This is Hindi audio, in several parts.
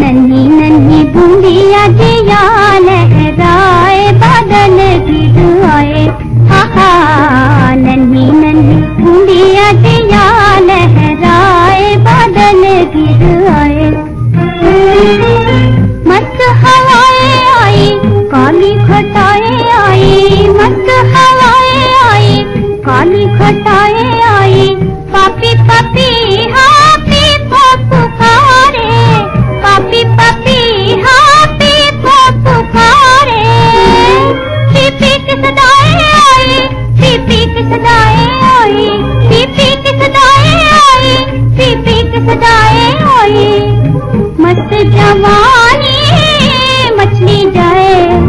நன்னி நன்னி பூண்டியாகியா पापी पापी पुकारे पापी पापी पुकारे पीपी आई, पीपी की सदाएँ आई, पीपी की जवानी, मछली जाए।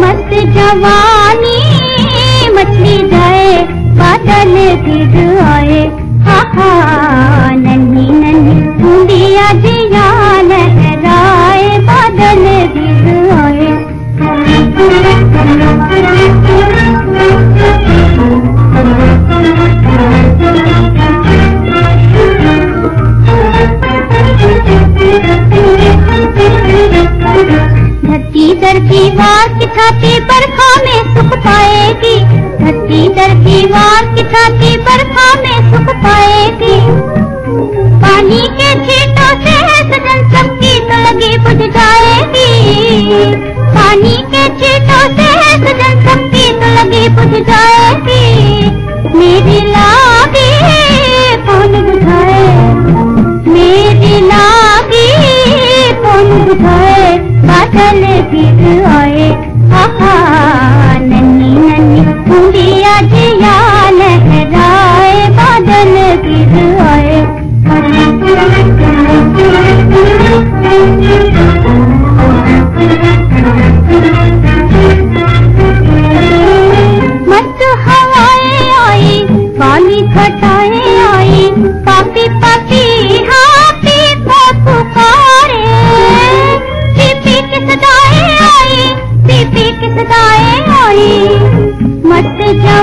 मस्त जवानी, मछली जाए। बादल गिर आए। दर दीवार की छाती बरखा में सुख पाएगी। धरती दर दीवार की छाती बरखा में सुख पाएगी। पानी के छींटों से सजन सबकी तो लगी बुझ जाएगी। पानी के छींटों से सजन सबकी तो लगी बुझ जाएगी। मेरी लागी कौन बुझाए? मेरी लागी कौन बुझाए? बादल गिर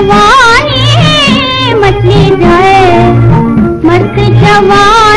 जवानी मछली जाए मस्त जवानी